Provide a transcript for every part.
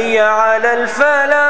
حي على الفلاح.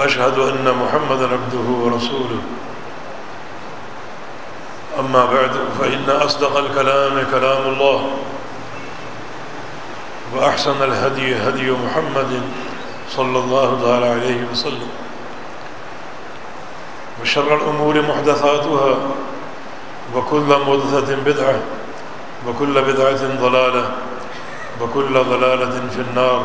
وأشهد أن محمد عبده ورسوله. أما بعد فإن أصدق الكلام كلام الله وأحسن الهدي هدي محمد صلى الله تعالى عليه وسلم. وشر الأمور محدثاتها وكل محدثة بدعة وكل بدعة ضلالة وكل ضلالة في النار.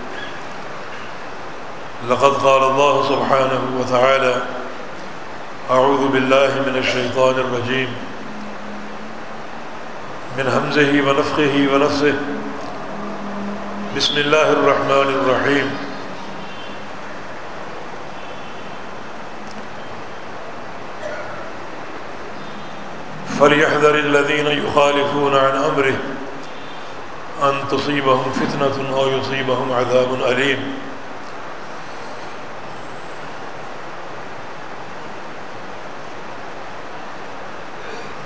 لقد قال الله سبحانه وتعالى أعوذ بالله من الشيطان الرجيم. من همزه ونفخه ونفسه بسم الله الرحمن الرحيم. فليحذر الذين يخالفون عن أمره أن تصيبهم فتنة أو يصيبهم عذاب أليم.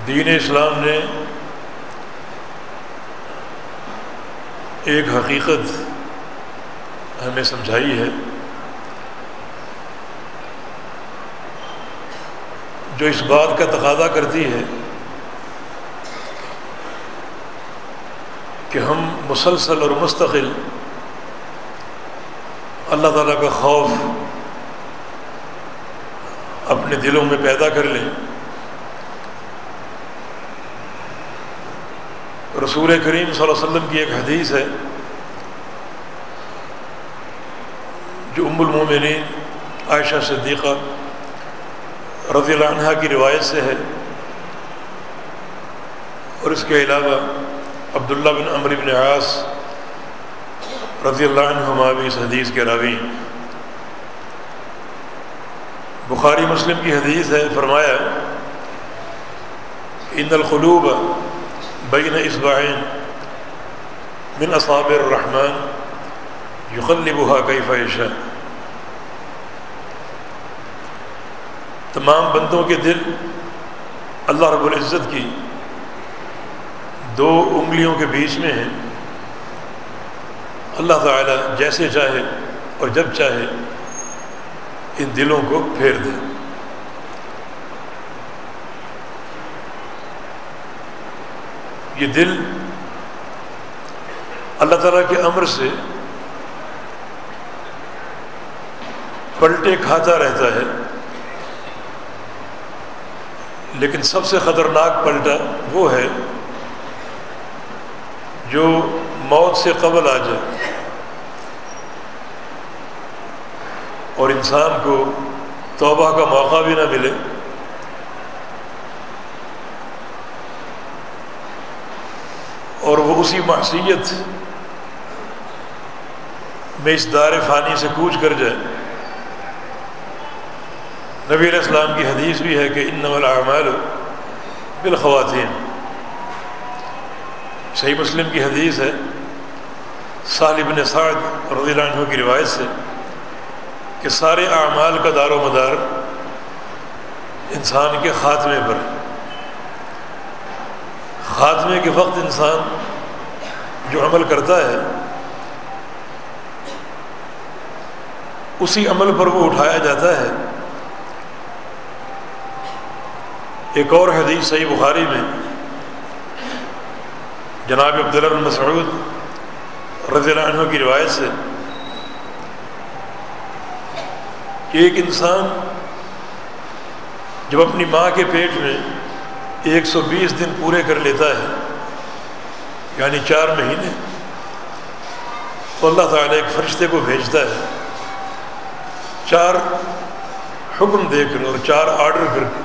دین اسلام نے ایک حقیقت ہمیں سمجھائی ہے جو اس بات کا تقاضا کرتی ہے کہ ہم مسلسل اور مستقل اللہ تعالیٰ کا خوف اپنے دلوں میں پیدا کر لیں رسول کریم صلی اللہ علیہ وسلم کی ایک حدیث ہے جو ام المومنین عائشہ صدیقہ رضی اللہ عنہ کی روایت سے ہے اور اس کے علاوہ عبداللہ بن عمر بن عاص رضی اللہ عنہ بھی اس حدیث کے راوی بخاری مسلم کی حدیث ہے، فرمایا، ان القلوب بین اصبعین من اصاب الرحمن یقلبها کیف یشاء تمام بندوں کے دل اللہ رب العزت کی دو انگلیوں کے بیچ میں ہیں. اللہ تعالی جیسے چاہے اور جب چاہے ان دلوں کو پھیر دے. یہ دل اللہ تعالیٰ کے امر سے پلٹے کھاتا رہتا ہے، لیکن سب سے خطرناک پلٹا وہ ہے جو موت سے قبل آ جائے۔ اور انسان کو توبہ کا موقع بھی نہ ملے اور وہ اسی معصیت میں اس دار فانی سے کوچ کر جائے۔ نبی علیہ السلام کی حدیث بھی ہے کہ ان نول اعمال بالخواتین صحیح مسلم کی حدیث ہے بن سعد رضی اللہ عنہ کی روایت سے کہ سارے اعمال کا دار و مدار انسان کے خاتمے پر خاتمے کے وقت انسان جو عمل کرتا ہے، اسی عمل پر وہ اٹھایا جاتا ہے۔ ایک اور حدیث صحیح بخاری میں، جناب عبداللہ بن مسعود رضی اللہ عنہ کی روایت سے، کہ ایک انسان جب اپنی ماں کے پیٹ میں ایک سو بیس دن پورے کر لیتا ہے یعنی چار مہینے تو اللہ تعالیٰ ایک فرشتے کو بھیجتا ہے چار حکم دے کر اور چار آرڈر کر کے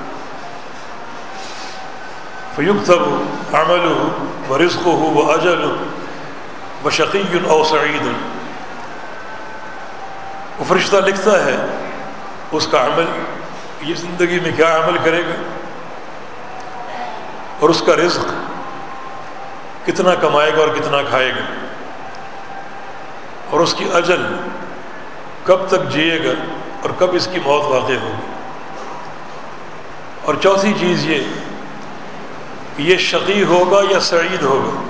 فیوق ہو عمل ہو و رزق ہو وہ اجل ہو و او سعید وہ فرشتہ لکھتا ہے اس کا عمل یہ زندگی میں کیا عمل کرے گا اور اس کا رزق کتنا کمائے گا اور کتنا کھائے گا۔ اور اس کی اجل کب تک جیے گا اور کب اس کی موت واقع ہوگی۔ اور چوتھی چیز یہ کہ یہ شقی ہوگا یا سعید ہوگا۔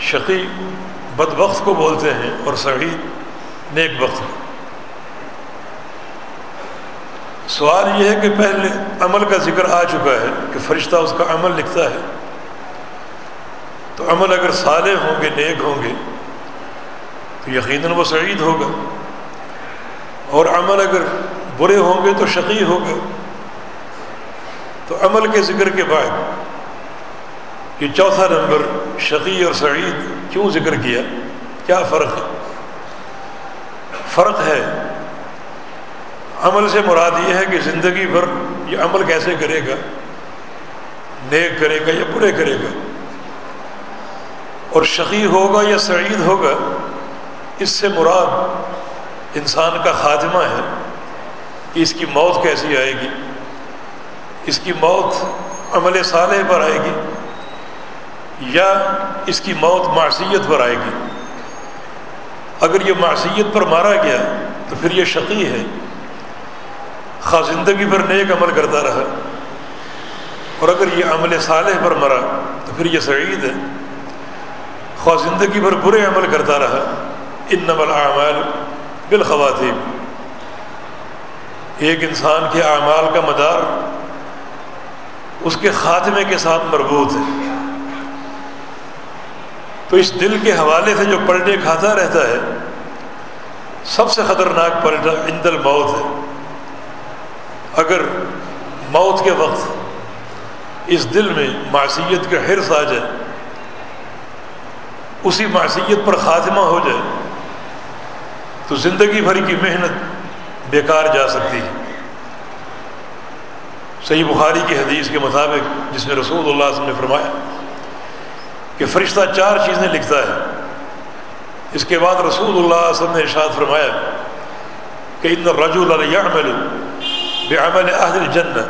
شقی بد وقت کو بولتے ہیں اور سعید نیک وقت سوال یہ ہے کہ پہلے عمل کا ذکر آ چکا ہے کہ فرشتہ اس کا عمل لکھتا ہے۔ تو عمل اگر صالح ہوں گے، نیک ہوں گے، تو یقیناً وہ سعید ہوگا۔ اور عمل اگر برے ہوں گے تو شقی ہوگا۔ تو عمل کے ذکر کے بعد یہ چوتھا نمبر شقی اور سعید کیوں ذکر کیا؟ کیا فرق ہے؟ فرق ہے، عمل سے مراد یہ ہے کہ زندگی بھر یہ عمل کیسے کرے گا؟ نیک کرے گا یا برے کرے گا؟ اور شقی ہوگا یا سعید ہوگا، اس سے مراد انسان کا خاتمہ ہے کہ اس کی موت کیسی آئے گی، اس کی موت عمل صالح پر آئے گی یا اس کی موت معصیت پر آئے گی۔ اگر یہ معصیت پر مارا گیا تو پھر یہ شقی ہے۔ خواہ زندگی پر نیک عمل کرتا رہا۔ اور اگر یہ عمل صالح پر مرا تو پھر یہ سعید ہے۔ خواہ زندگی پر برے عمل کرتا رہا ان نمل اعمال بالخواتین ایک انسان کے اعمال کا مدار اس کے خاتمے کے ساتھ مربوط ہے۔ تو اس دل کے حوالے سے جو پلٹے کھاتا رہتا ہے، سب سے خطرناک پلٹا عند الموت ہے۔ اگر موت کے وقت اس دل میں معصیت کا حرص آ جائے اسی معصیت پر خاتمہ ہو جائے تو زندگی بھر کی محنت بیکار جا سکتی ہے۔ صحیح بخاری کی حدیث کے مطابق جس میں رسول اللہ صلی اللہ علیہ وسلم نے فرمایا کہ فرشتہ چار چیزیں لکھتا ہے۔ اس کے بعد رسول اللہ صلی اللہ علیہ وسلم نے ارشاد فرمایا کہ ان رجول یعمل بعمل اہل الجنہ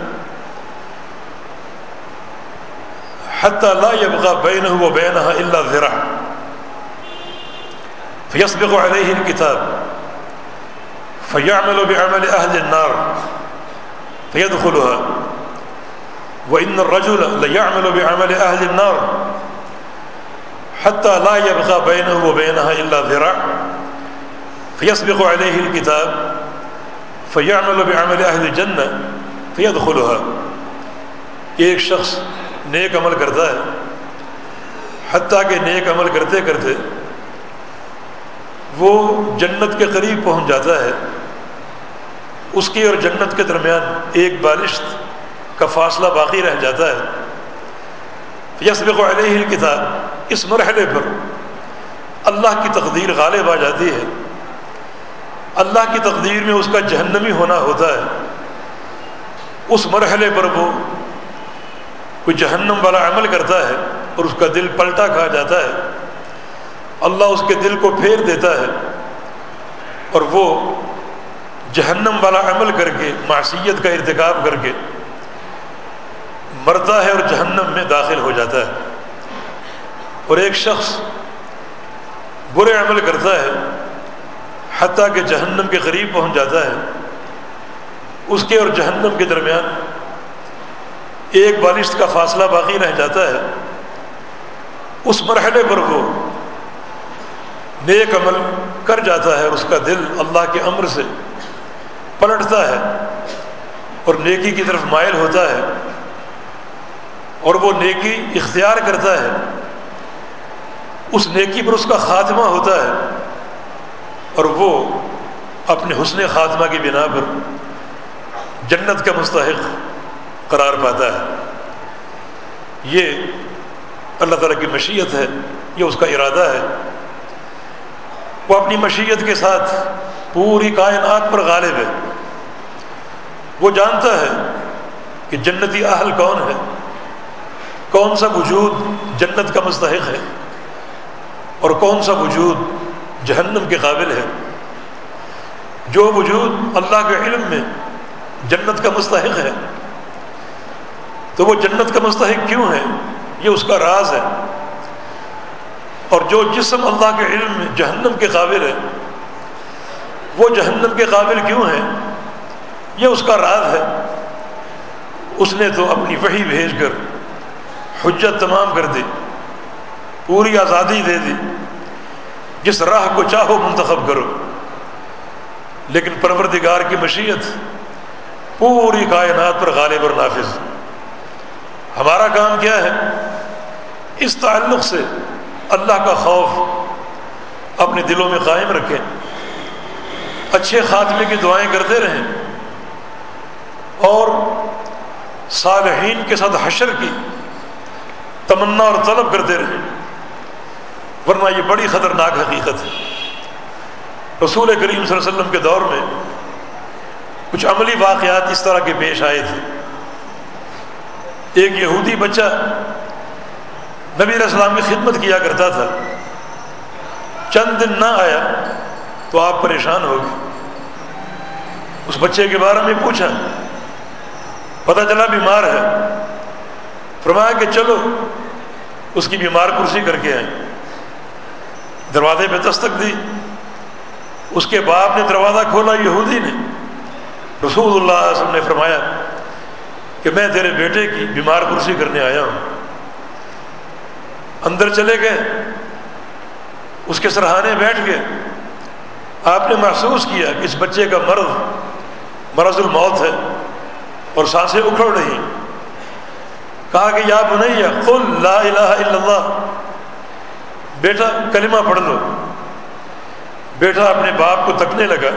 حتى لا يبقى بينه وبينها الا ذراع فيسبق عليه الكتاب فيعمل بعمل أهل النار فيدخلها. وإن الرجل ليعمل بعمل أهل النار حتى لا يبقى بينه وبينها إلا ذراع. فيسبق عليه الكتاب فيعمل بعمل أهل الجنة فيدخلها. ایک شخص نیک عمل کرتا ہے حتیٰ کہ نیک عمل کرتے کرتے وہ جنت کے قریب پہنچ جاتا ہے، اس کی اور جنت کے درمیان ایک بالشت کا فاصلہ باقی رہ جاتا ہے۔ یسبق علیہ کتاب اس مرحلے پر اللہ کی تقدیر غالب آ جاتی ہے۔ اللہ کی تقدیر میں اس کا جہنمی ہونا ہوتا ہے۔ اس مرحلے پر وہ کوئی جہنم والا عمل کرتا ہے اور اس کا دل پلٹا کھا جاتا ہے۔ اللہ اس کے دل کو پھیر دیتا ہے اور وہ جہنم والا عمل کر کے، معصیت کا ارتکاب کر کے مرتا ہے اور جہنم میں داخل ہو جاتا ہے۔ اور ایک شخص برے عمل کرتا ہے، حتیٰ کہ جہنم کے قریب پہنچ جاتا ہے۔ اس کے اور جہنم کے درمیان ایک بالشت کا فاصلہ باقی رہ جاتا ہے۔ اس مرحلے پر وہ نیک عمل کر جاتا ہے اور اس کا دل اللہ کے امر سے پلٹتا ہے اور نیکی کی طرف مائل ہوتا ہے اور وہ نیکی اختیار کرتا ہے، اس نیکی پر اس کا خاتمہ ہوتا ہے اور وہ اپنے حسن خاتمہ کی بنا پر جنت کا مستحق قرار پاتا ہے۔ یہ اللہ تعالیٰ کی مشیت ہے، یہ اس کا ارادہ ہے۔ وہ اپنی مشیت کے ساتھ پوری کائنات پر غالب ہے۔ وہ جانتا ہے کہ جنتی اہل کون ہے۔ کون سا وجود جنت کا مستحق ہے اور کون سا وجود جہنم کے قابل ہے۔ جو وجود اللہ کے علم میں جنت کا مستحق ہے، تو وہ جنت کا مستحق کیوں ہے؟ یہ اس کا راز ہے۔ اور جو جسم اللہ کے علم میں جہنم کے قابل ہے، وہ جہنم کے قابل کیوں ہے؟ یہ اس کا راز ہے۔ اس نے تو اپنی وحی بھیج کر حجت تمام کر دی، پوری آزادی دے دی۔ جس راہ کو چاہو منتخب کرو۔ لیکن پروردگار کی مشیت پوری کائنات پر غالب اور نافذ۔ ہمارا کام کیا ہے؟ اس تعلق سے اللہ کا خوف اپنے دلوں میں قائم رکھیں اچھے خاتمے کی دعائیں کرتے رہیں۔ اور صالحین کے ساتھ حشر کی تمنا اور طلب کرتے رہیں۔ ورنہ یہ بڑی خطرناک حقیقت ہے۔ رسول کریم صلی اللہ علیہ وسلم کے دور میں کچھ عملی واقعات اس طرح کے پیش آئے تھے۔ ایک یہودی بچہ نبی علیہ السلام کی خدمت کیا کرتا تھا۔ چند دن نہ آیا تو آپ پریشان ہو گئے۔ اس بچے کے بارے میں پوچھا۔ پتہ چلا بیمار ہے۔ فرمایا کہ چلو، اس کی بیمار کرسی کر کے آئے۔ دروازے پہ دستک دی۔ اس کے باپ نے دروازہ کھولا، یہودی نے۔ رسول اللہ علیہ وسلم نے فرمایا کہ میں تیرے بیٹے کی بیمار کرسی کرنے آیا ہوں۔ اندر چلے گئے۔ اس کے سرحانے بیٹھ گئے۔ آپ نے محسوس کیا کہ اس بچے کا مرض مرض الموت ہے اور سانسیں اکھڑ رہی کہا کہ یا بنیا قل لا الہ الا اللہ۔ بیٹا، کلمہ پڑھ لو۔ بیٹا اپنے باپ کو تکنے لگا۔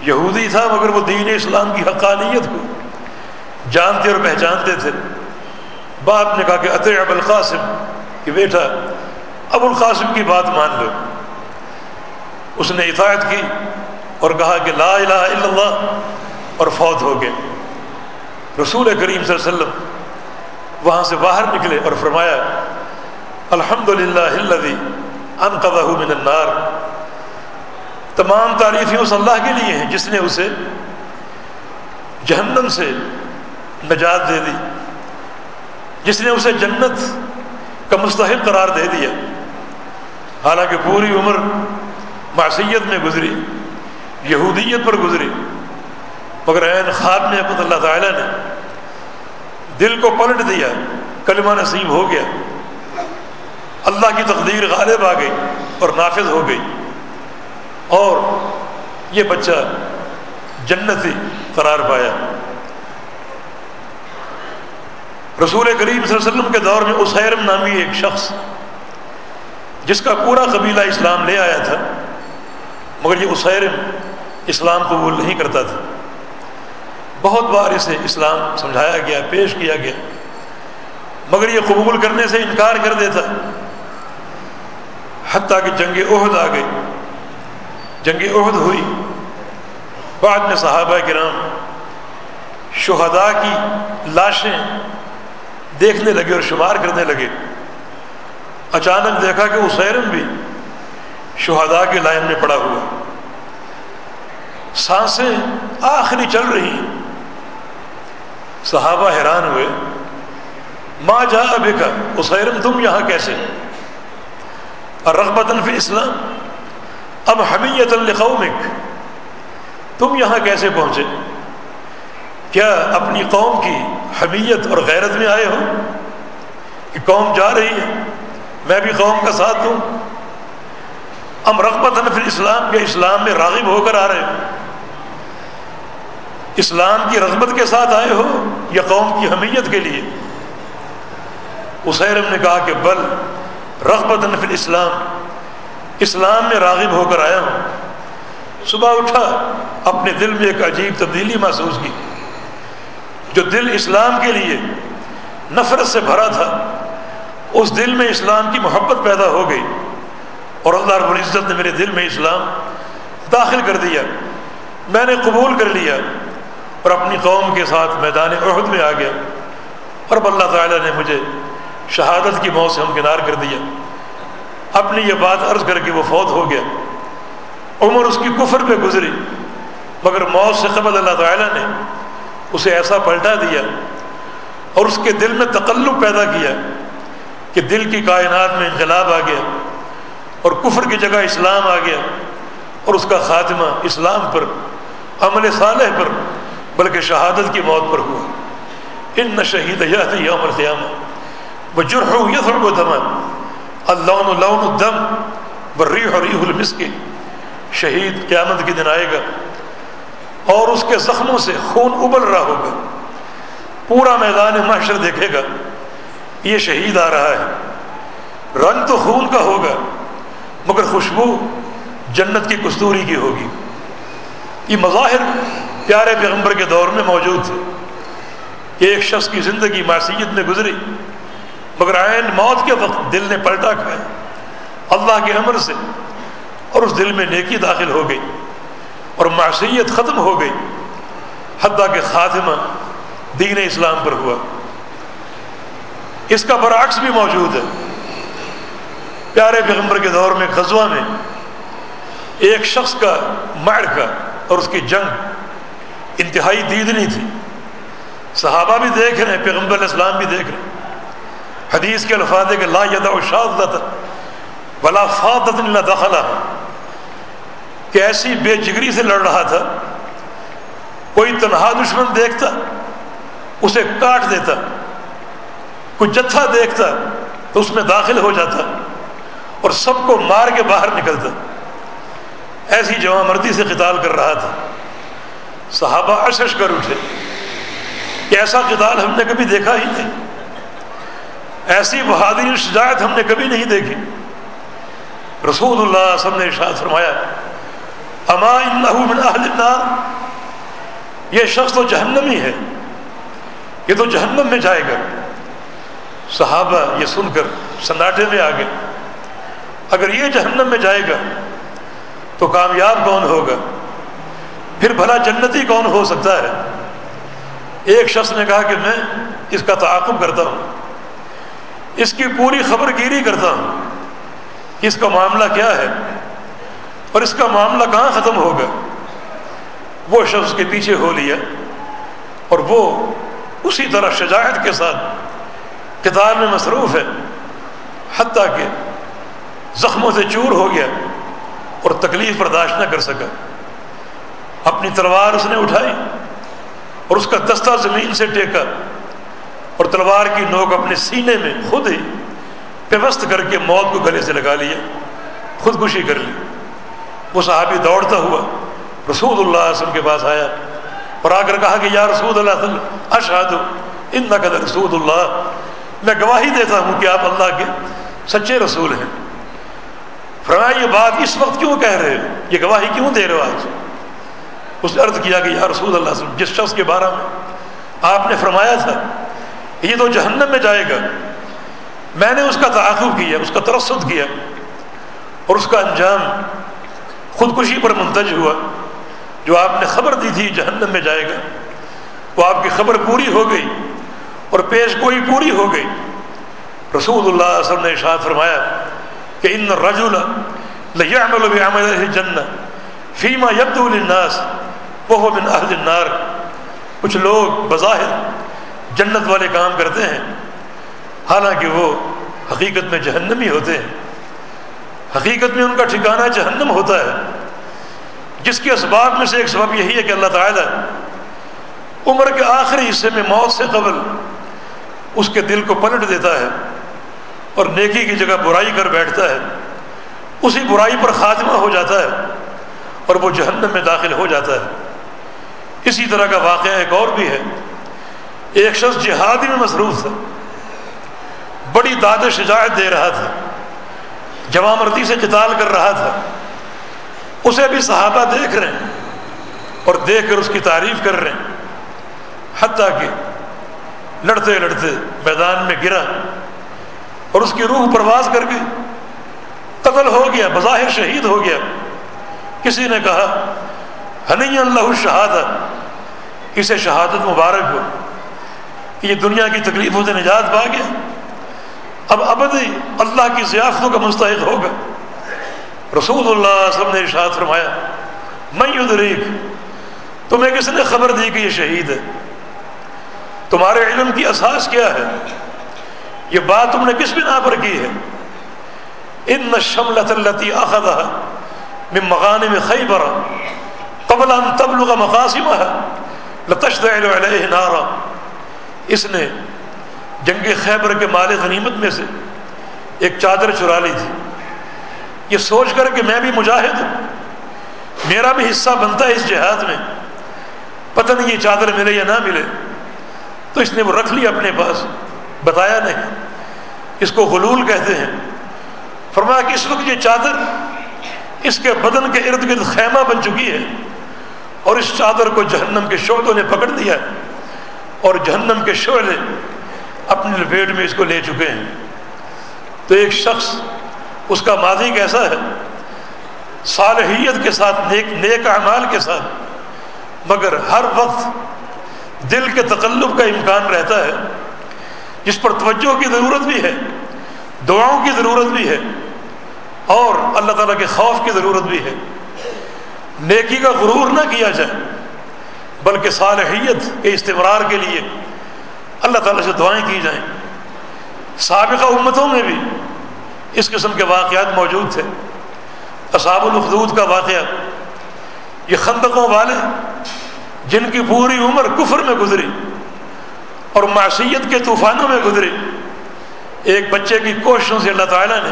یہودی تھا مگر وہ دین اسلام کی حقانیت کو جانتے اور پہچانتے تھے۔ باپ نے کہا کہ عطے اب القاسم، کہ بیٹا، ابو القاسم کی بات مان لو۔ اس نے اطاعت کی اور کہا کہ لا الہ الا اللہ اور فوت ہو گئے۔ رسول کریم صلی اللہ علیہ وسلم وہاں سے باہر نکلے اور فرمایا الحمد للہ انقذہ من النار۔ تمام تعریفیں اس اللہ کے لیے ہیں، جس نے اسے جہنم سے نجات دے دی۔ جس نے اسے جنت کا مستحق قرار دے دیا۔ حالانکہ پوری عمر معصیت میں گزری، یہودیت پر گزری، مگر عین خواب میں اللہ تعالیٰ نے دل کو پلٹ دیا، کلمہ نصیب ہو گیا۔ اللہ کی تقدیر غالب آ گئی اور نافذ ہو گئی۔ اور یہ بچہ جنتی قرار پایا۔ رسول کریم صلی اللہ علیہ وسلم کے دور میں اسیرم نامی ایک شخص جس کا پورا قبیلہ اسلام لے آیا تھا، مگر یہ اسیرم اسلام قبول نہیں کرتا تھا۔ بہت بار اسے اسلام سمجھایا گیا، پیش کیا گیا، مگر یہ قبول کرنے سے انکار کر دیتا۔ حتیٰ کہ جنگ عہد آ گئی۔ جنگ عہد ہوئی۔ بعد میں صحابہ کرام شہداء کی لاشیں دیکھنے لگے اور شمار کرنے لگے۔ اچانک دیکھا کہ اسیرم بھی شہداء کی لائن میں پڑا ہوا۔ سانسیں آخری چل رہی ہیں۔ صحابہ حیران ہوئے۔ ماں جا ابھی کا اسیرم تم یہاں کیسے؟ اور رغبتاً فی اسلام اب حمیت القومک تم یہاں کیسے پہنچے؟ کیا اپنی قوم کی حمیت اور غیرت میں آئے ہو کہ قوم جا رہی ہے؟ میں بھی قوم کا ساتھ دوں ام رغبت فی اسلام کے اسلام میں راغب ہو کر آ رہے ہو اسلام کی رغبت کے ساتھ آئے ہو یا قوم کی حمیت کے لیے؟ اسیرم نے کہا کہ بل رغبت فی اسلام اسلام میں راغب ہو کر آیا ہوں۔ صبح اٹھا، اپنے دل میں ایک عجیب تبدیلی محسوس کی۔ جو دل اسلام کے لیے نفرت سے بھرا تھا، اس دل میں اسلام کی محبت پیدا ہو گئی اور اللہ رب العزت نے میرے دل میں اسلام داخل کر دیا، میں نے قبول کر لیا اور اپنی قوم کے ساتھ میدان عہد میں آ گیا اور اب اللہ تعالیٰ نے مجھے شہادت کی موت سے ہمکنار کر دیا۔ اپنی یہ بات عرض کر کے وہ فوت ہو گیا۔ عمر اس کی کفر پہ گزری، مگر موت سے قبل اللہ تعالیٰ نے اسے ایسا پلٹا دیا اور اس کے دل میں تقلب پیدا کیا کہ دل کی کائنات میں انقلاب آ گیا اور کفر کی جگہ اسلام آ گیا اور اس کا خاتمہ اسلام پر، عمل صالح پر، بلکہ شہادت کی موت پر ہوا۔ ان نہ شہید یہ عمر قیامہ وہ جرح ہو یہ تھوڑا بہت اللون الدم بریح ریح المسک۔ شہید قیامت کے دن آئے گا۔ اور اس کے زخموں سے خون ابل رہا ہوگا۔ پورا میدان محشر دیکھے گا۔ یہ شہید آ رہا ہے۔ رنگ تو خون کا ہوگا، مگر خوشبو جنت کی کستوری کی ہوگی۔ یہ مظاہر پیارے پیغمبر کے دور میں موجود تھے۔ کہ ایک شخص کی زندگی معصیت میں گزری، مگر عین موت کے وقت دل نے پلٹا کھایا۔ اللہ کے امر سے اور اس دل میں نیکی داخل ہو گئی۔ اور معصیت ختم ہو گئی۔ حتیٰ کہ خاتمہ دین اسلام پر ہوا۔ اس کا برعکس بھی موجود ہے۔ پیارے پیغمبر کے دور میں غزوہ میں ایک شخص کا مار کا اور اس کی جنگ انتہائی دیدنی تھی۔ صحابہ بھی دیکھ رہے ہیں، پیغمبر علیہ السلام بھی دیکھ رہے ہیں۔ حدیث کے الفاظ ہے کہ لا شاد ولا فادت اللہ دخلا کہ ایسی بے جگری سے لڑ رہا تھا، کوئی تنہا دشمن دیکھتا، اسے کاٹ دیتا، کوئی جتھا دیکھتا تو اس میں داخل ہو جاتا اور سب کو مار کے باہر نکلتا۔ ایسی جمع مردی سے قتال کر رہا تھا۔ صحابہ اشش کر اٹھے۔ کہ ایسا قتال ہم نے کبھی دیکھا ہی نہیں۔ ایسی بہادری شجاعت ہم نے کبھی نہیں دیکھی۔ رسول اللہ سب نے ارشاد فرمایا اما من اہل النار؟ یہ شخص تو جہنمی ہے، یہ تو جہنم میں جائے گا۔ صحابہ یہ سن کر سناٹے میں آ گئے۔ اگر یہ جہنم میں جائے گا تو کامیاب کون ہوگا؟ پھر بھلا جنتی کون ہو سکتا ہے؟ ایک شخص نے کہا کہ میں اس کا تعاقب کرتا ہوں، اس کی پوری خبر گیری کرتا ہوں۔ اس کا معاملہ کیا ہے؟ اور اس کا معاملہ کہاں ختم ہوگا وہ شخص کے پیچھے ہو لیا اور وہ اسی طرح شجاعت کے ساتھ کتاب میں مصروف ہے، حتیٰ کہ زخموں سے چور ہو گیا اور تکلیف برداشت نہ کر سکا۔ اپنی تلوار اس نے اٹھائی اور اس کا دستہ زمین سے ٹیکا اور تلوار کی نوک اپنے سینے میں خود ہی پیوست کر کے موت کو گلے سے لگا لیا، خودکشی کر لی۔ وہ صحابی دوڑتا ہوا رسول اللہ علیہ وسلم کے پاس آیا اور آ کر کہا کہ یا رسول اللہ اشہاد ان نقد رسول اللہ۔ میں گواہی دیتا ہوں کہ آپ اللہ کے سچے رسول ہیں۔ فرمایا، یہ بات اس وقت کیوں کہہ رہے ہو؟ یہ گواہی کیوں دے رہے ہو آج؟ اس نے عرض کیا کہ یا رسول اللہ وسلم، جس شخص کے بارے میں آپ نے فرمایا تھا، یہ تو جہنم میں جائے گا۔ میں نے اس کا تعاقب کیا، اس کا ترسد کیا اور اس کا انجام خودکشی پر منتج ہوا۔ جو آپ نے خبر دی تھی جہنم میں جائے گا، وہ آپ کی خبر پوری ہو گئی اور پیش گوئی پوری ہو گئی۔ رسول اللہ علیہ وسلم نے ارشاد فرمایا کہ ان رجول ليعمل بعمل اهل الجنه فيما يبدو للناس وهو من اهل النار۔ کچھ لوگ بظاہر جنت والے کام کرتے ہیں، حالانکہ وہ حقیقت میں جہنمی ہوتے ہیں۔ حقیقت میں ان کا ٹھکانہ جہنم ہوتا ہے۔ جس کے اسباب میں سے ایک سبب یہی ہے کہ اللہ تعالیٰ عمر کے آخری حصے میں موت سے قبل اس کے دل کو پلٹ دیتا ہے اور نیکی کی جگہ برائی کر بیٹھتا ہے۔ اسی برائی پر خاتمہ ہو جاتا ہے اور وہ جہنم میں داخل ہو جاتا ہے۔ اسی طرح کا واقعہ ایک اور بھی ہے۔ ایک شخص جہادی میں مصروف تھا۔ بڑی داد شجاعت دے رہا تھا۔ جمع سے قتال کر رہا تھا، اسے بھی صحابہ دیکھ رہے ہیں اور دیکھ کر اس کی تعریف کر رہے ہیں۔ حتیٰ کہ لڑتے لڑتے میدان میں گرا اور اس کی روح پرواز کر گئی۔ قتل ہو گیا، بظاہر شہید ہو گیا۔ کسی نے کہا، ہنی اللہ شہادت اسے شہادت مبارک ہو۔ کہ یہ دنیا کی تکلیفوں سے نجات پا گیا۔ اب ابدی اللہ کی ضیافتوں کا مستحق ہوگا۔ رسول اللہ وسلم نے ارشاد فرمایا میں ادریک تمہیں کس نے خبر دی کہ یہ شہید ہے؟ تمہارے علم کی اساس کیا ہے؟ یہ بات تم نے کس بنا پر کی ہے؟ ان شملت التی اخذ من مغانم خیبر قبل ان تبلغ مقاصمها لتشتعل علیہ نارا۔ اس نے جنگ خیبر کے مال غنیمت میں سے ایک چادر چرا لی تھی۔ یہ سوچ کر کہ میں بھی مجاہد ہوں۔ میرا بھی حصہ بنتا ہے اس جہاد میں۔ پتہ نہیں یہ چادر ملے یا نہ ملے۔ تو اس نے وہ رکھ لی اپنے پاس۔ بتایا نہیں۔ اس کو غلول کہتے ہیں۔ فرمایا کہ اس وقت یہ چادر اس کے بدن کے ارد گرد خیمہ بن چکی ہے۔ اور اس چادر کو جہنم کے شعلوں نے پکڑ دیا اور جہنم کے شعلے اپنی لپیٹ میں اس کو لے چکے ہیں۔ تو ایک شخص، اس کا ماضی کیسا ہے؟ صالحیت کے ساتھ، نیک نیک اعمال کے ساتھ۔ مگر ہر وقت دل کے تقلب کا امکان رہتا ہے، جس پر توجہ کی ضرورت بھی ہے، دعاؤں کی ضرورت بھی ہے، اور اللہ تعالیٰ کے خوف کی ضرورت بھی ہے۔ نیکی کا غرور نہ کیا جائے، بلکہ صالحیت کے استمرار کے لیے اللہ تعالیٰ سے دعائیں کی جائیں۔ سابقہ امتوں میں بھی اس قسم کے واقعات موجود تھے۔ اصحاب الخدود کا واقعہ، یہ خندقوں والے جن کی پوری عمر کفر میں گزری اور معصیت کے طوفانوں میں گزری، ایک بچے کی کوششوں سے اللہ تعالیٰ نے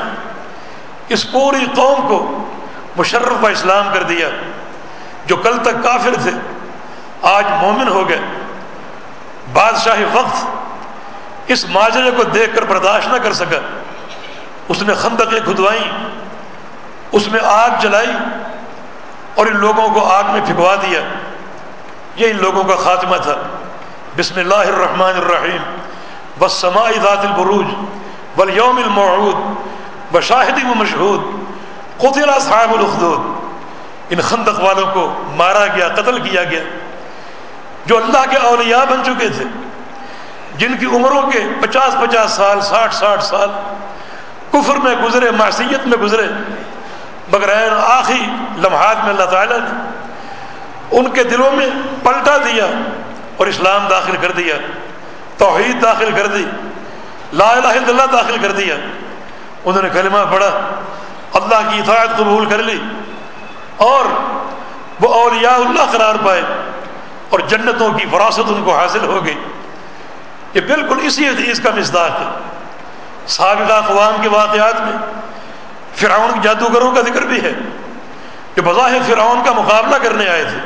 اس پوری قوم کو مشرف و اسلام کر دیا، جو کل تک کافر تھے، آج مومن ہو گئے۔ بادشاہ وقت اس ماجرے کو دیکھ کر برداشت نہ کر سکا۔ اس نے خندقیں کھدوائیں، اس میں آگ جلائی اور ان لوگوں کو آگ میں پھکوا دیا۔ یہ ان لوگوں کا خاتمہ تھا۔ بسم اللہ الرحمن الرحیم۔ بس ذات البروج والیوم الموعود بشاہدی و مشہود قتل اصحاب الخدود ان خندق والوں کو مارا گیا، قتل کیا گیا۔ جو اللہ کے اولیاء بن چکے تھے، جن کی عمروں کے پچاس پچاس سال، ساٹھ ساٹھ سال کفر میں گزرے، معصیت میں گزرے مگر آخری لمحات میں اللہ تعالیٰ نے ان کے دلوں میں پلٹا دیا اور اسلام داخل کر دیا، توحید داخل کر دی، لا الہ الا اللہ داخل کر دیا۔ انہوں نے کلمہ پڑھا، اللہ کی اطاعت قبول کر لی اور وہ اولیاء اللہ قرار پائے۔ اور جنتوں کی فراست ان کو حاصل ہو گئی۔ یہ بالکل اسی حدیث کا مزداق ہے۔ سابقہ اقوام کے واقعات میں فرعون جادوگروں کا ذکر بھی ہے جو بظاہر فرعون کا مقابلہ کرنے آئے تھے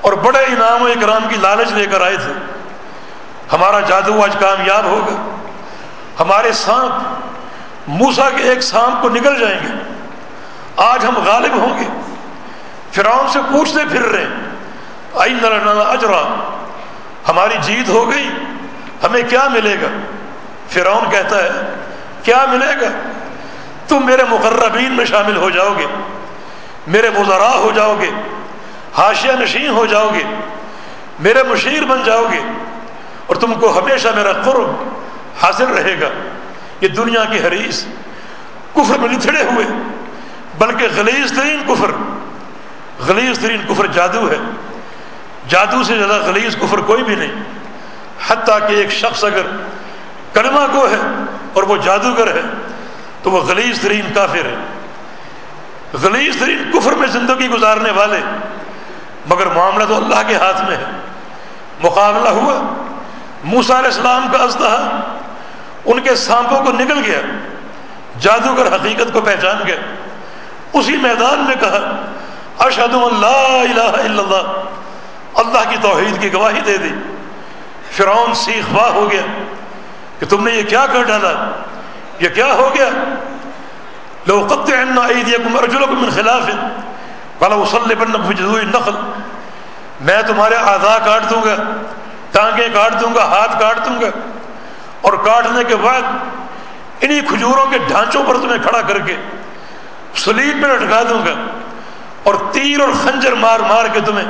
اور بڑے انعام و اکرام کی لالچ لے کر آئے تھے۔ ہمارا جادو آج کامیاب ہوگا۔ ہمارے سانپ موسا کے ایک سانپ کو نکل جائیں گے۔ آج ہم غالب ہوں گے۔ فرعون سے پوچھتے پھر رہے ہیں۔ اجرا۔ ہماری جیت ہو گئی، ہمیں کیا ملے گا؟ فرعون کہتا ہے، کیا ملے گا؟ تم میرے مقربین میں شامل ہو جاؤ گے، میرے مزرا ہو جاؤ گے، حاشیہ نشین ہو جاؤ گے، میرے مشیر بن جاؤ گے، اور تم کو ہمیشہ میرا قرب حاصل رہے گا۔ یہ دنیا کی حریث کفر میں لتھڑے ہوئے، بلکہ غلیظ ترین کفر، غلیظ ترین کفر جادو ہے۔ جادو سے زیادہ غلیظ کفر کوئی بھی نہیں۔ حتیٰ کہ ایک شخص اگر کلمہ کو ہے اور وہ جادوگر ہے تو وہ غلیظ ترین کافر ہے۔ غلیظ ترین کفر میں زندگی گزارنے والے، مگر معاملہ تو اللہ کے ہاتھ میں ہے۔ مقابلہ ہوا موسا علیہ السلام کا ازدہ ان کے سانپوں کو نکل گیا، جادوگر حقیقت کو پہچان گیا اسی میدان میں کہا اشد اللہ الہ الا اللہ۔ اللہ کی توحید کی گواہی دے دی۔ فرعون سیخ واہ ہو گیا کہ تم نے یہ کیا کر ڈالا؟ یہ کیا ہو گیا؟ لو قطع عنا ایدیکم ارجلکم من خلاف۔ والا وصلبنکم فی جذوع النخل۔ میں تمہارے اعضاء کاٹ دوں گا، ٹانگیں کاٹ دوں گا، ہاتھ کاٹ دوں گا۔ اور کاٹنے کے بعد انہی کھجوروں کے ڈھانچوں پر تمہیں کھڑا کر کے سلیب میں لٹکا دوں گا۔ اور تیر اور خنجر مار مار کے تمہیں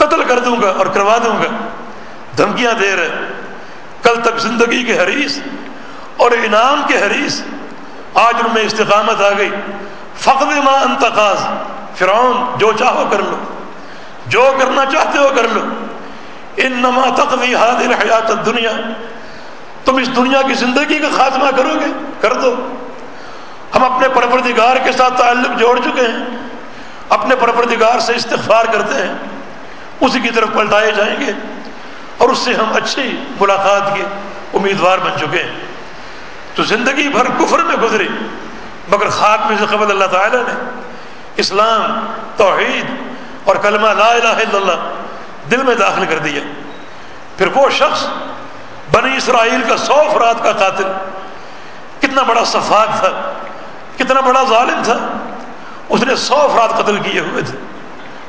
قتل کر دوں گا اور کروا دوں گا۔ دھمکیاں دے رہے۔ کل تک زندگی کے حریث اور انعام کے حریث آج ان میں استقامت آ گئی۔ فقد ماں انتقاض فرعون، جو چاہو کر لو۔ جو کرنا چاہتے ہو کر لو۔ ان نما تقوی حاضر حیات دنیا تم اس دنیا کی زندگی کا خاتمہ کرو گے۔ کر دو۔ ہم اپنے پروردگار کے ساتھ تعلق جوڑ چکے ہیں۔ اپنے پروردگار سے استغفار کرتے ہیں۔ اسی کی طرف پلٹائے جائیں گے اور اس سے ہم اچھی ملاقات کے امیدوار بن چکے ہیں۔ تو زندگی بھر کفر میں گزری، مگر خاتمے سے قبل اللہ تعالیٰ نے اسلام، توحید اور کلمہ لا الہ الا اللہ دل میں داخل کر دیا۔ پھر وہ شخص بنی اسرائیل کا سو افراد کا قاتل، کتنا بڑا صفاق تھا، کتنا بڑا ظالم تھا، اس نے سو افراد قتل کیے ہوئے تھے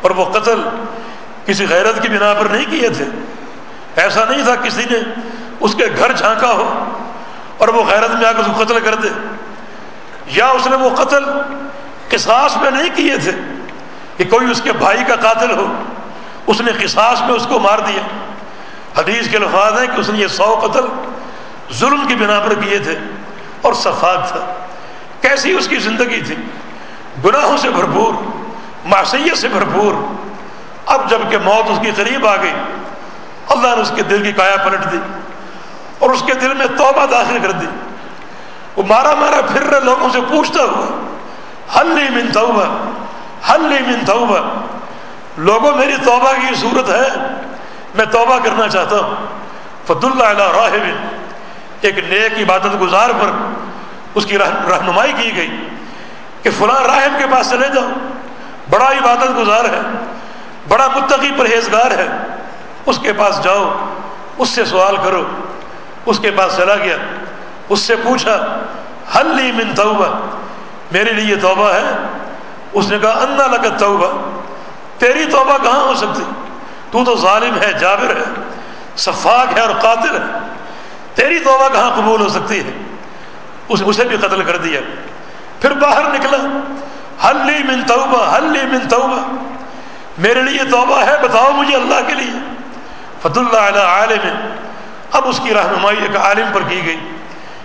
اور وہ قتل کسی غیرت کی بنا پر نہیں کیے تھے۔ ایسا نہیں تھا کسی نے اس کے گھر جھانکا ہو اور وہ غیرت میں آ کر اس کو قتل کر دے۔ یا اس نے وہ قتل قصاص میں نہیں کیے تھے کہ کوئی اس کے بھائی کا قاتل ہو۔ اس نے قصاص میں اس کو مار دیا۔ حدیث کے لفاظ ہیں کہ اس نے یہ سو قتل ظلم کی بنا پر کیے تھے اور صفات تھا۔ کیسی اس کی زندگی تھی؟ گناہوں سے بھرپور، معصیت سے بھرپور۔ اب جبکہ موت اس کی قریب آ گئی، اللہ نے اس کے دل کی کایا پلٹ دی اور اس کے دل میں توبہ داخل کر دی۔ وہ مارا مارا پھر رہے لوگوں سے پوچھتا ہوا حل من توبہ حل من توبہ۔ لوگوں، میری توبہ کی صورت ہے، میں توبہ کرنا چاہتا ہوں۔ فد اللہ علیہ راہب، ایک نیک عبادت گزار پر اس کی رہنمائی کی گئی کہ فلاں راہب کے پاس چلے جاؤ۔ بڑا عبادت گزار ہے۔ بڑا متقی پرہیزگار ہے۔ اس کے پاس جاؤ، اس سے سوال کرو، اس کے پاس چلا گیا، اس سے پوچھا حل لی من توبہ؟ میرے لیے توبہ ہے؟ اس نے کہا، انا لگت توبہ تیری توبہ کہاں ہو سکتی؟ تو تو ظالم ہے، جابر ہے صفاق ہے اور قاتل ہے۔ تیری توبہ کہاں قبول ہو سکتی ہے؟ اس اسے بھی قتل کر دیا۔ پھر باہر نکلا۔ حل لی من توبہ حل لی من توبہ؟ میرے لیے توبہ ہے، بتاؤ مجھے اللہ کے لیے۔ فت اللہ علیہ عالم۔ اب اس کی رہنمائی ایک عالم پر کی گئی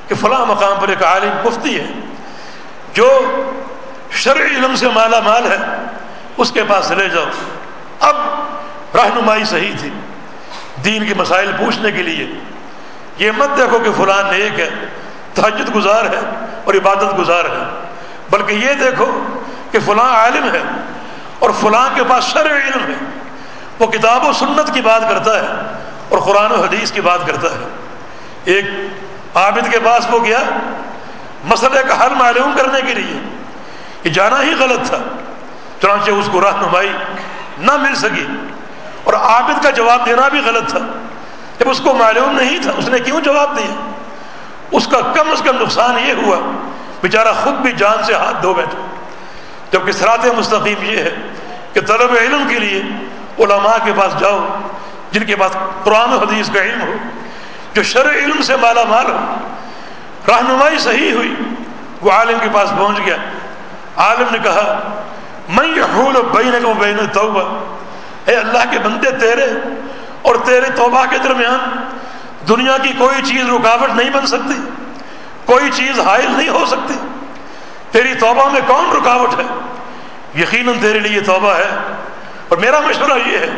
کہ فلاں مقام پر ایک عالم مفتی ہے۔ جو شرعی علم سے مالا مال ہے، اس کے پاس لے جاؤ۔ اب رہنمائی صحیح تھی دین کے مسائل پوچھنے کے لیے۔ یہ مت دیکھو کہ فلاں نیک ہے تحجد گزار ہے اور عبادت گزار ہے، بلکہ یہ دیکھو کہ فلاں عالم ہے۔ اور فلاں کے پاس شرع علم ہے۔ وہ کتاب و سنت کی بات کرتا ہے اور قرآن و حدیث کی بات کرتا ہے۔ ایک عابد کے پاس وہ گیا مسئلے کا حل معلوم کرنے کے لیے یہ جانا ہی غلط تھا، چنانچہ اس کو رہنمائی نہ مل سکی۔ اور عابد کا جواب دینا بھی غلط تھا۔ جب اس کو معلوم نہیں تھا، اس نے کیوں جواب دیا؟ اس کا کم از کم نقصان یہ ہوا، بیچارہ خود بھی جان سے ہاتھ دھو بیٹھا۔ جبکہ سرات مستقیم یہ ہے کہ طلب علم کے لیے علماء کے پاس جاؤ، جن کے پاس قرآن و حدیث کا علم ہو، جو شرع علم سے مالا مال ہو۔ رہنمائی صحیح ہوئی، وہ عالم کے پاس پہنچ گیا۔ عالم نے کہا میں یہ بین کو بین توبہ اے اللہ کے بندے، تیرے اور تیرے توبہ کے درمیان دنیا کی کوئی چیز رکاوٹ نہیں بن سکتی، کوئی چیز حائل نہیں ہو سکتی۔ تیری توبہ میں کون رکاوٹ ہے؟ یقیناً تیرے لیے توبہ ہے۔ اور میرا مشورہ یہ ہے،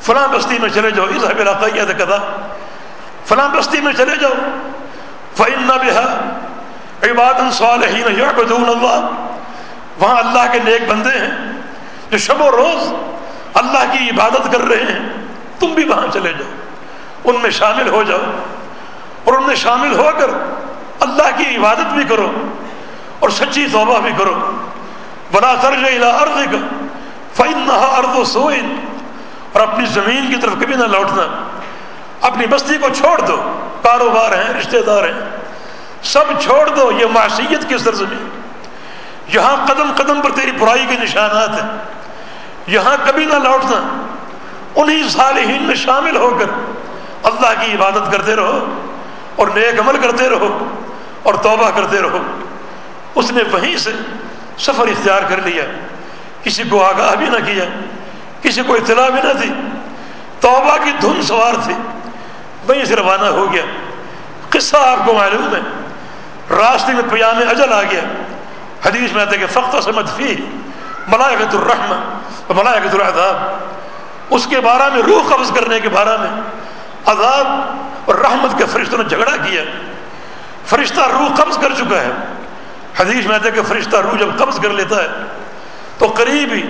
فلاں بستی میں چلے جاؤ۔ اس علاقہ کدا فلاں بستی میں چلے جاؤ۔ فعن نہ بہا عباد صالحین یعبدون اللہ۔ وہاں اللہ کے نیک بندے ہیں جو شب و روز اللہ کی عبادت کر رہے ہیں۔ تم بھی وہاں چلے جاؤ۔ ان میں شامل ہو جاؤ۔ اور ان میں شامل ہو کر اللہ کی عبادت بھی کرو۔ اور سچی توبہ بھی کرو۔ بنا ترج ارد کا فن ارد و سوئن اور اپنی زمین کی طرف کبھی نہ لوٹنا۔ اپنی بستی کو چھوڑ دو۔ کاروبار ہیں، رشتہ دار ہیں۔ سب چھوڑ دو، یہ معاشیت کی سرزمین۔ یہاں قدم قدم پر تیری برائی کے نشانات ہیں۔ یہاں کبھی نہ لوٹنا۔ انہیں صالحین میں شامل ہو کر اللہ کی عبادت کرتے رہو اور نیک عمل کرتے رہو اور توبہ کرتے رہو۔ اس نے وہیں سے سفر اختیار کر لیا۔ کسی کو آگاہ بھی نہ کیا، کسی کو اطلاع بھی نہ تھی توبہ کی دھن سوار تھی۔ وہیں سے روانہ ہو گیا۔ قصہ آپ کو معلوم ہے۔ راستے میں پیام اجل آ گیا۔ حدیث میں آتا ہے کہ فخت سمت فی ملائکت الرحمہ ملائکت العذاب۔ اس کے بارہ میں روح قبض کرنے کے بارہ میں عذاب اور رحمت کے فرشتوں نے جھگڑا کیا۔ فرشتہ روح قبض کر چکا ہے۔ حدیث میں آتا ہے کہ فرشتہ روح جب قبض کر لیتا ہے، تو قریب ہی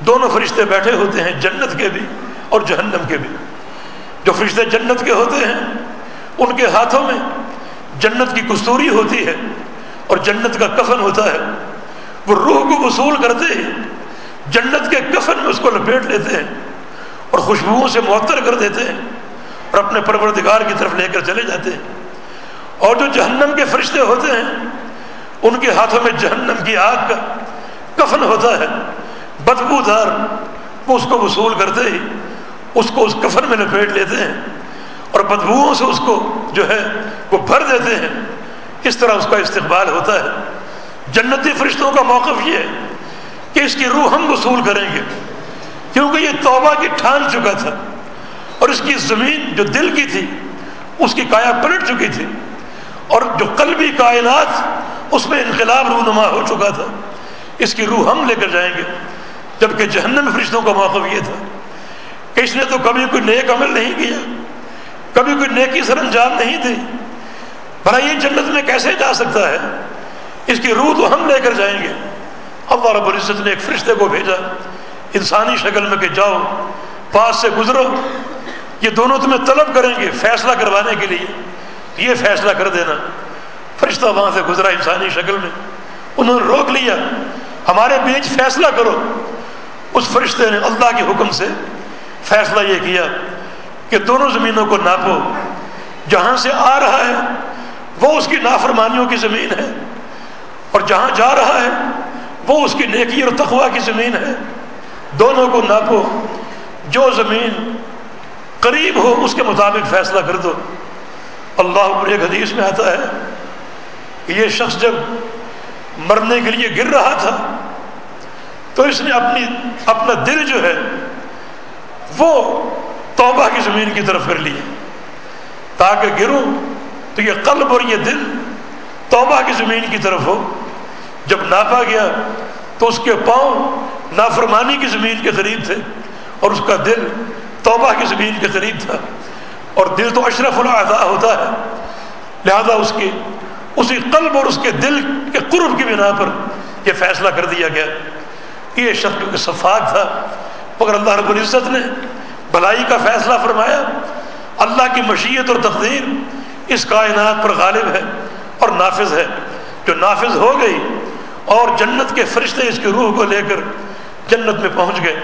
دونوں فرشتے بیٹھے ہوتے ہیں، جنت کے بھی اور جہنم کے بھی۔ جو فرشتے جنت کے ہوتے ہیں، ان کے ہاتھوں میں جنت کی کستوری ہوتی ہے اور جنت کا کفن ہوتا ہے۔ وہ روح کو وصول کرتے ہی جنت کے کفن میں اس کو لپیٹ لیتے ہیں اور خوشبوؤں سے معطر کر دیتے ہیں اور اپنے پروردگار کی طرف لے کر چلے جاتے ہیں۔ اور جو جہنم کے فرشتے ہوتے ہیں ان کے ہاتھوں میں جہنم کی آگ کا کفن ہوتا ہے، بدبودار وہ اس کو وصول کرتے ہی اس کو اس کفن میں لپیٹ لیتے ہیں اور بدبوؤں سے اس کو جو ہے وہ بھر دیتے ہیں۔ اس طرح اس کا استقبال ہوتا ہے۔ جنتی فرشتوں کا موقف یہ ہے کہ اس کی روح ہم وصول کریں گے، کیونکہ یہ توبہ کی ٹھان چکا تھا اور اس کی زمین جو دل کی تھی، اس کی کایا پلٹ چکی تھی اور جو قلبی کائنات اس میں انقلاب رونما ہو چکا تھا۔ اس کی روح ہم لے کر جائیں گے۔ جبکہ جہنم فرشتوں کا موقف یہ تھا۔ کہ اس نے تو کبھی کوئی نیک عمل نہیں کیا۔ کبھی کوئی نیکی سر انجام نہیں دی۔ بھلا یہ جنت میں کیسے جا سکتا ہے؟ اس کی روح تو ہم لے کر جائیں گے۔ اللہ رب العزت نے ایک فرشتے کو بھیجا۔ انسانی شکل میں کہ جاؤ، پاس سے گزرو۔ یہ دونوں تمہیں طلب کریں گے فیصلہ کروانے کے لیے۔ یہ فیصلہ کر دینا۔ فرشتہ وہاں سے گزرا انسانی شکل میں۔ انہوں نے روک لیا۔ ہمارے بیچ فیصلہ کرو۔ اس فرشتے نے اللہ کے حکم سے فیصلہ یہ کیا کہ دونوں زمینوں کو ناپو۔ جہاں سے آ رہا ہے، وہ اس کی نافرمانیوں کی زمین ہے۔ اور جہاں جا رہا ہے، وہ اس کی نیکی اور تخوا کی زمین ہے۔ دونوں کو ناپو۔ جو زمین قریب ہو، اس کے مطابق فیصلہ کر دو۔ اللہ پر ایک حدیث میں آتا ہے کہ یہ شخص جب مرنے کے لیے گر رہا تھا، تو اس نے اپنی، اپنا دل جو ہے، وہ توبہ کی زمین کی طرف کر لیے تاکہ گروں تو یہ قلب اور یہ دل توبہ کی زمین کی طرف ہو۔ جب ناپا گیا، تو اس کے پاؤں نافرمانی کی زمین کے قریب تھے اور اس کا دل توبہ کی زمین کے قریب تھا۔ اور دل تو اشرف الاضاء ہوتا ہے، لہذا اس کی اسی قلب اور اس کے دل کے قرب کی بنا پر یہ فیصلہ کر دیا گیا یہ شخص کیونکہ صفاق تھا، مگر اللہ رب العزت نے بھلائی کا فیصلہ فرمایا۔ اللہ کی مشیت اور تقدیر اس کائنات پر غالب ہے اور نافذ ہے۔ جو نافذ ہو گئی اور جنت کے فرشتے اس کی روح کو لے کر جنت میں پہنچ گئے۔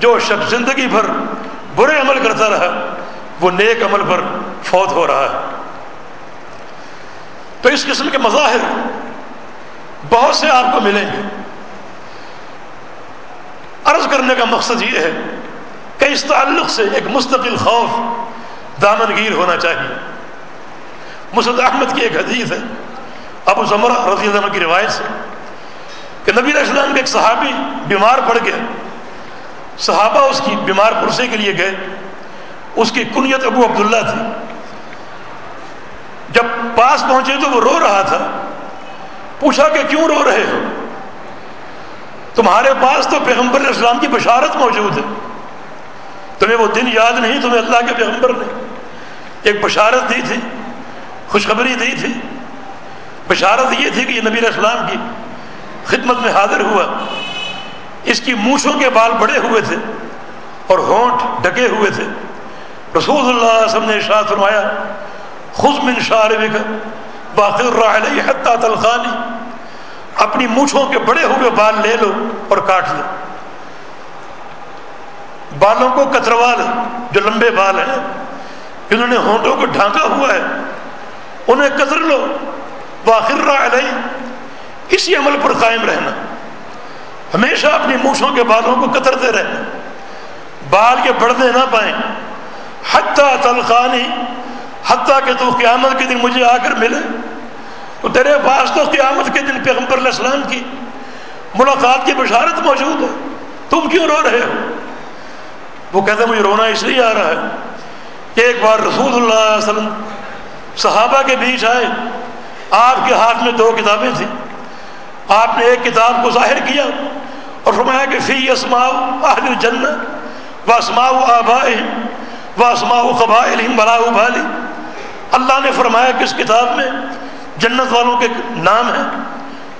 جو شخص زندگی بھر برے عمل کرتا رہا، وہ نیک عمل پر فوت ہو رہا ہے۔ تو اس قسم کے مظاہر بہت سے آپ کو ملیں گے۔ عرض کرنے کا مقصد یہ ہے کہ اس تعلق سے ایک مستقل خوف دامنگیر ہونا چاہیے۔ مسد احمد کی ایک حدیث ہے، ابو ضمرہ رضی اللہ عنہ کی روایت سے کہ نبی علیہ السلام کے ایک صحابی بیمار پڑ گیا صحابہ اس کی بیمار پرسے کے لیے گئے، اس کی کنیت ابو عبداللہ تھی۔ جب پاس پہنچے تو وہ رو رہا تھا۔ پوچھا کہ کیوں رو رہے ہو؟ تمہارے پاس تو پیغمبر اسلام کی بشارت موجود ہے۔ تمہیں وہ دن یاد نہیں، تمہیں اللہ کے پیغمبر نے ایک بشارت دی تھی، خوشخبری دی تھی۔ بشارت یہ تھی کہ یہ نبی اسلام کی خدمت میں حاضر ہوا۔ اس کی مونچھوں کے بال بڑے ہوئے تھے اور ہونٹ ڈکے ہوئے تھے۔ رسول اللہ علیہ وسلم نے ارشاد فرمایا خود من شاربک باقر علیہ حتی تلخانی، اپنی مونچھوں کے بڑے ہوئے بال لے لو اور کاٹ لو۔ بالوں کو کتروا لو، جو لمبے بال ہیں، انہوں نے ہونٹوں کو ڈھانکا ہوا ہے، انہیں کتر لو۔ باخر علیہ، اسی عمل پر قائم رہنا۔ ہمیشہ اپنی مونچھوں کے بالوں کو کترتے رہنا۔ بال کے بڑھنے نہ پائیں۔ حتیٰ تلخانی حتیٰ کہ تو قیامت کے دن مجھے آ کر ملے۔ تو تیرے پاس تو قیامت کے دن پیغمبر علیہ السلام کی ملاقات کی بشارت موجود ہے۔ تم کیوں رو رہے ہو؟ وہ کہتے مجھے رونا اس لیے آ رہا ہے کہ ایک بار رسول اللہ علیہ وسلم صحابہ کے بیچ آئے۔ آپ کے ہاتھ میں دو کتابیں تھیں۔ آپ نے ایک کتاب کو ظاہر کیا اور فرمایا کہ فی اسماؤ اہل جنت و اسماؤ آبا و اسماؤ قبائل بلا بالی اللہ نے فرمایا کہ اس کتاب میں جنت والوں کے نام ہیں،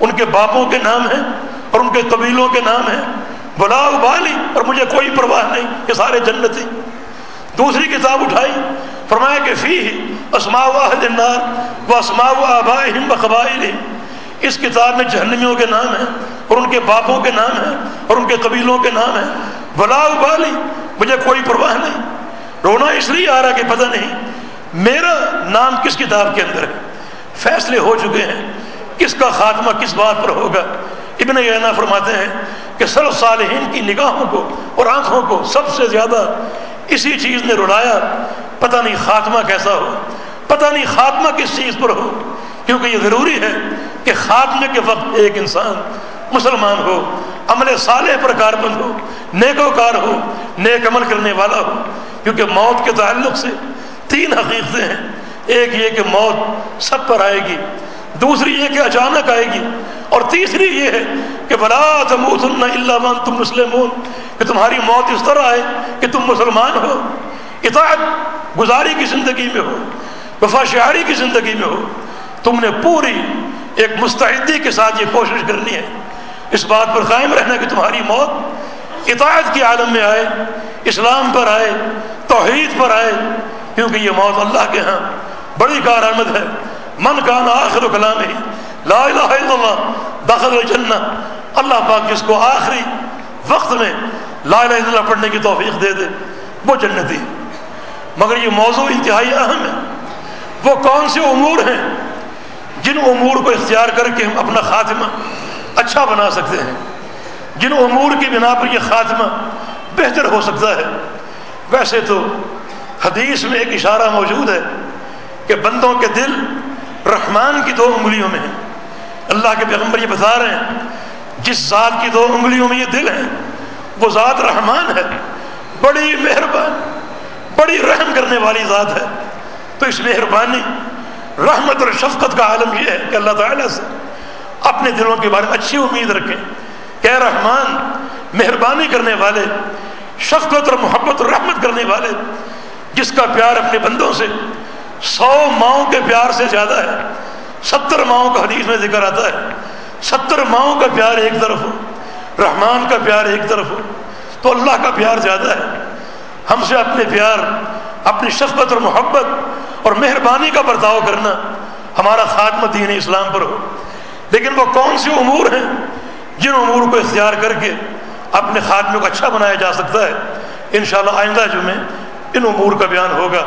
ان کے باپوں کے نام ہیں اور ان کے قبیلوں کے نام ہیں۔ بلا بالی اور مجھے کوئی پرواہ نہیں یہ سارے جنتی۔ دوسری کتاب اٹھائی، فرمایا کہ فی اسماء اہل النار و اسماء آبائہم و اس کتاب میں جہنمیوں کے نام ہیں اور ان کے باپوں کے نام ہیں اور ان کے قبیلوں کے نام ہیں۔ بلا بالی مجھے کوئی پرواہ نہیں۔ رونا اس لیے آ رہا کہ پتہ نہیں میرا نام کس کتاب کے اندر ہے؟ فیصلے ہو چکے ہیں۔ کس کا خاتمہ کس بات پر ہوگا؟ ابن ینا فرماتے ہیں کہ سر صالحین کی نگاہوں کو اور آنکھوں کو سب سے زیادہ اسی چیز نے رلایا۔ پتہ نہیں خاتمہ کیسا ہو، پتہ نہیں خاتمہ کس چیز پر ہو، کیونکہ یہ ضروری ہے کہ خاتمے کے وقت ایک انسان مسلمان ہو، عمل صالح پر کاربند ہو نیک و کار ہو، نیک عمل کرنے والا ہو، کیونکہ موت کے تعلق سے تین حقیقتیں ہیں۔ ایک یہ کہ موت سب پر آئے گی، دوسری یہ کہ اچانک آئے گی، اور تیسری یہ ہے کہ بلا تموت اللہ ون تم مسلم کہ تمہاری موت اس طرح آئے کہ تم مسلمان ہو، اطاعت گزاری کی زندگی میں ہو، وفا شعاری کی زندگی میں ہو۔ تم نے پوری ایک مستعدی کے ساتھ یہ کوشش کرنی ہے۔ اس بات پر قائم رہنا کہ تمہاری موت اطاعت کے عالم میں آئے، اسلام پر آئے، توحید پر آئے کیونکہ یہ موت اللہ کے ہاں بڑی کارآمد ہے۔ من کا نا آخر و کلام ہی لا الہ الا اللہ، دخل الجنہ۔ اللہ پاک جس کو آخری وقت میں لا الہ الا اللہ پڑھنے کی توفیق دے دے، وہ جنتی۔ مگر یہ موضوع انتہائی اہم ہے۔ وہ کون سے امور ہیں جن امور کو اختیار کر کے ہم اپنا خاتمہ اچھا بنا سکتے ہیں؟ جن امور کی بنا پر یہ خاتمہ بہتر ہو سکتا ہے۔ ویسے تو حدیث میں ایک اشارہ موجود ہے کہ بندوں کے دل رحمان کی دو انگلیوں میں ہیں۔ اللہ کے پیغمبر یہ بتا رہے ہیں، جس ذات کی دو انگلیوں میں یہ دل ہے، وہ ذات رحمان ہے۔ بڑی مہربان بڑی رحم کرنے والی ذات ہے۔ تو اس مہربانی، رحمت اور شفقت کا عالم یہ ہے کہ اللہ تعالیٰ سے اپنے دلوں کے بارے میں اچھی امید رکھیں۔ کہ رحمان، مہربانی کرنے والے، شفقت اور محبت اور رحمت کرنے والے جس کا پیار اپنے بندوں سے، سو ماؤں کے پیار سے زیادہ ہے۔ ستر ماؤں کا حدیث میں ذکر آتا ہے۔ ستر ماؤں کا پیار ایک طرف ہو، رحمان کا پیار ایک طرف ہو، تو اللہ کا پیار زیادہ ہے۔ ہم سے اپنے پیار، اپنی شفقت اور محبت اور مہربانی کا برتاؤ کرنا ہمارا خاتمہ دین اسلام پر ہو۔ لیکن وہ کون سے امور ہیں جن امور کو اختیار کر کے اپنے خاتمے کو اچھا بنایا جا سکتا ہے؟ انشاءاللہ آئندہ جمعے ان امور کا بیان ہوگا۔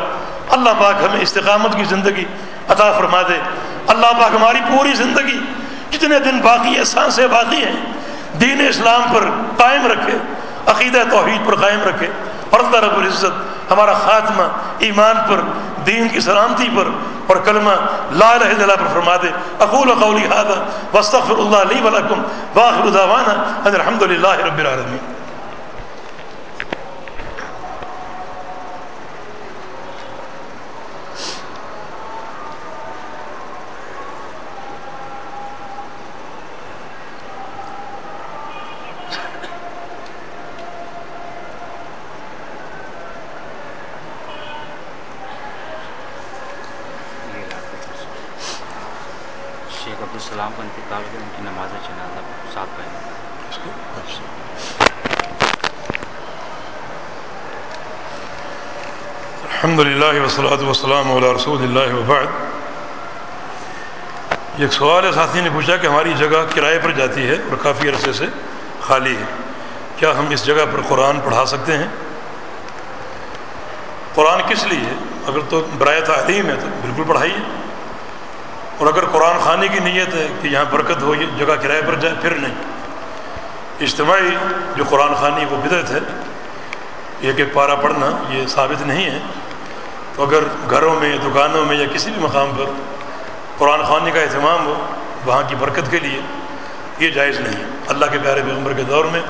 اللہ پاک ہمیں استقامت کی زندگی عطا فرما دے۔ اللہ پاک ہماری پوری زندگی جتنے دن باقی ہے سانسیں باقی ہیں، دین اسلام پر قائم رکھے، عقیدہ توحید پر قائم رکھے۔ اور اللہ رب العزت ہمارا خاتمہ ایمان پر، دین کی سلامتی پر اور کلمہ لا الہ الا اللہ پر فرما دے۔ اقول قولی هذا واستغفر اللہ لی ولکم واخر دعوانا ان الحمد للہ رب العالمین عبدالسلام کا انتقال ہو ان کی نماز جنازہ ساتھ پہنے الحمد للہ وسلاۃ وسلام علیہ رسول اللہ وبعد۔ ایک سوال ہے، ساتھی نے پوچھا کہ ہماری جگہ کرائے پر جاتی ہے اور کافی عرصے سے خالی ہے۔ کیا ہم اس جگہ پر قرآن پڑھا سکتے ہیں؟ قرآن کس لیے اگر تو برائے تعلیم ہے تو بالکل پڑھائیے۔ اور اگر قرآن خانے کی نیت ہے کہ یہاں برکت ہو، یہ جگہ کرائے پر جائے پھر نہیں۔ اجتماعی جو قرآن خانی وہ بدعت ہے ایک ایک پارا پڑھنا یہ ثابت نہیں ہے۔ تو اگر گھروں میں، دکانوں میں یا کسی بھی مقام پر قرآن خانی کا اہتمام ہو، وہاں کی برکت کے لیے یہ جائز نہیں۔ اللہ کے پیارے پیغمبر کے دور میں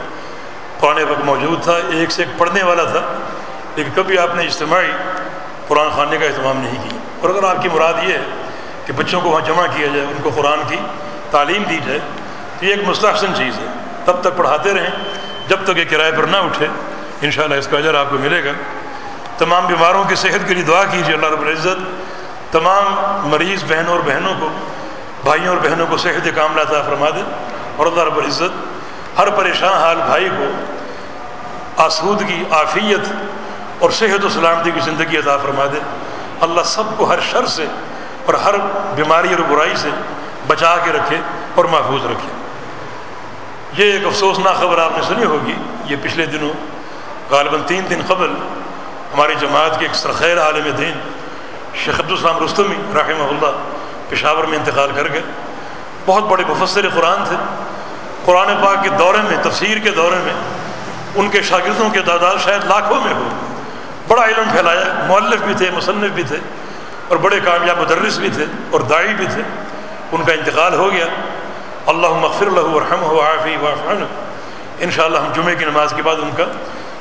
قرآن وقت موجود تھا، ایک سے ایک پڑھنے والا تھا، لیکن کبھی آپ نے اجتماعی قرآن خانے کا اہتمام نہیں کیا۔ اور اگر آپ کی مراد یہ ہے کہ بچوں کو وہاں جمع کیا جائے، ان کو قرآن کی تعلیم دی جائے، تو یہ ایک مستحسن چیز ہے۔ تب تک پڑھاتے رہیں، جب تک یہ کرائے پر نہ اٹھے، انشاءاللہ اس کا اجر آپ کو ملے گا۔ تمام بیماروں کی صحت کے لیے دعا کیجیے، اللہ رب العزت، تمام مریض بہنوں اور بہنوں کو، بھائیوں اور بہنوں کو صحت کام لاتا فرما دے اور اللہ رب العزت ہر پریشان حال بھائی کو آسودگی آفیت اور صحت و سلامتی کی زندگی عطا فرما دے۔ اللہ سب کو ہر شر سے اور ہر بیماری اور برائی سے بچا کے رکھے اور محفوظ رکھے۔ یہ ایک افسوسناک خبر آپ نے سنی ہوگی، یہ پچھلے دنوں، غالباً تین دن قبل ہماری جماعت کے ایک سرخیر عالم دین، شیخ عبدالسلام رستمی رحمہ اللہ پشاور میں انتقال کر گئے۔ بہت بڑے مفسر قرآن تھے۔ قرآن پاک کے دورے میں، تفسیر کے دورے میں، ان کے شاگردوں کے تعداد شاید لاکھوں میں ہو۔ بڑا علم پھیلایا مولف بھی تھے، مصنف بھی تھے، اور بڑے کامیاب مدرس بھی تھے، اور دائی بھی تھے۔ ان کا انتقال ہو گیا۔ اللہ مغفر اللہ ورحم و عافی وافان ان شاء اللہ ہم جمعے کی نماز کے بعد ان کا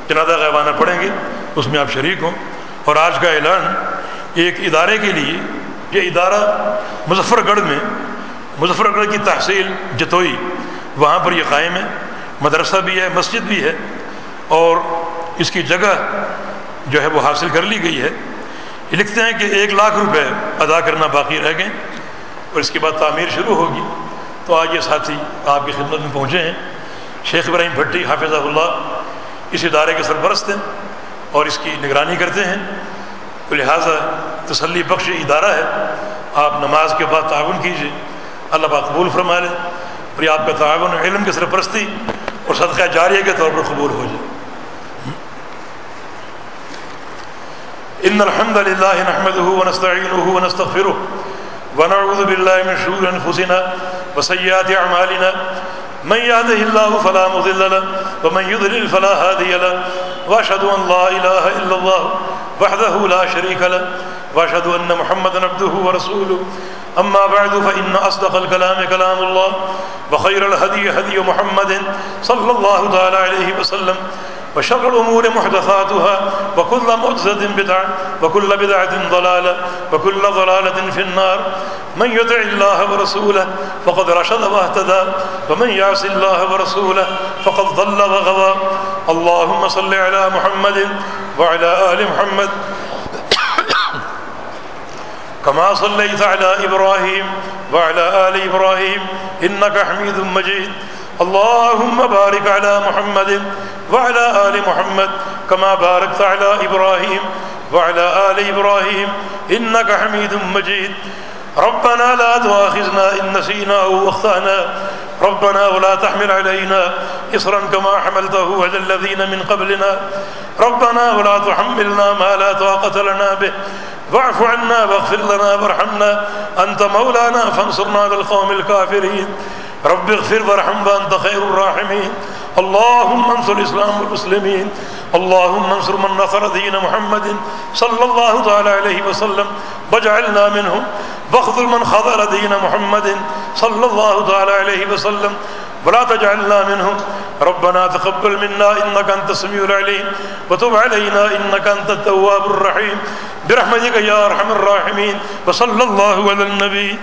جنازہ غیبانہ پڑھیں گے۔ اس میں آپ شریک ہوں۔ اور آج کا اعلان ایک ادارے کے لیے، یہ ادارہ مظفر گڑھ میں مظفر گڑھ کی تحصیل جتوئی، وہاں پر یہ قائم ہے۔ مدرسہ بھی ہے، مسجد بھی ہے۔ اور اس کی جگہ جو ہے وہ حاصل کر لی گئی ہے۔ یہ لکھتے ہیں کہ ایک لاکھ روپے ادا کرنا باقی رہ گئے۔ اور اس کے بعد تعمیر شروع ہوگی۔ تو آج یہ ساتھی آپ کی خدمت میں پہنچے ہیں۔ شیخ ابراہیم بھٹی حافظ اللہ، اس ادارے کے سرپرست ہیں۔ اور اس کی نگرانی کرتے ہیں۔ تو لہٰذا تسلی بخش ادارہ ہے۔ آپ نماز کے بعد تعاون کیجیے اللہ پاک قبول فرما لیں اور یہ آپ کا تعاون علم کی سرپرستی اور صدقہ جاریہ کے طور پر قبول ہو جائے۔ ان الحمد لله نحمده ونستعينه ونستغفره ونعوذ بالله من شرور انفسنا وسيئات اعمالنا۔ من يهده الله فلا مضل له، ومن يضلل فلا هادي له واشهد ان لا اله الا الله وحده لا شريك له واشهد ان محمدا عبده ورسوله. اما بعد فان اصدق الكلام كلام الله، وخير الهدي هدي محمد صلى الله تعالى عليه وسلم وشر الأمور محدثاتها وكل محدثة بدعة وكل بدعة ضلالة وكل ضلالة في النار. من يدع الله ورسوله فقد رشد واهتدى ومن يعص الله ورسوله فقد ضل وغوى اللهم صل على محمد وعلى آل محمد. كما صليت على إبراهيم وعلى آل إبراهيم إنك حميد مجيد. اللهم بارك على محمد وعلى آل محمد كما باركت على إبراهيم وعلى آل إبراهيم إنك حميد مجيد. ربنا لا تؤاخذنا إن نسينا أو أخطأنا. ربنا ولا تحمل علينا إصرا كما حملته على الذين من قبلنا. ربنا ولا تحملنا ما لا طاقة لنا به. واعف عنا واغفر لنا وارحمنا. أنت مولانا فانصرنا على القوم الكافرين. رب اغفر وارحم وانت خير الراحمين. اللهم انصر الاسلام والمسلمين. اللهم انصر من نصر دين محمد صلى الله تعالى عليه وسلم واجعلنا منهم. واخذل من خذل دين محمد صلى الله تعالى عليه وسلم. ولا تجعلنا منهم. ربنا تقبل منا انك انت السميع العليم. وتب علينا انك انت التواب الرحيم. برحمتك يا ارحم الراحمين. وصلى الله على النبي.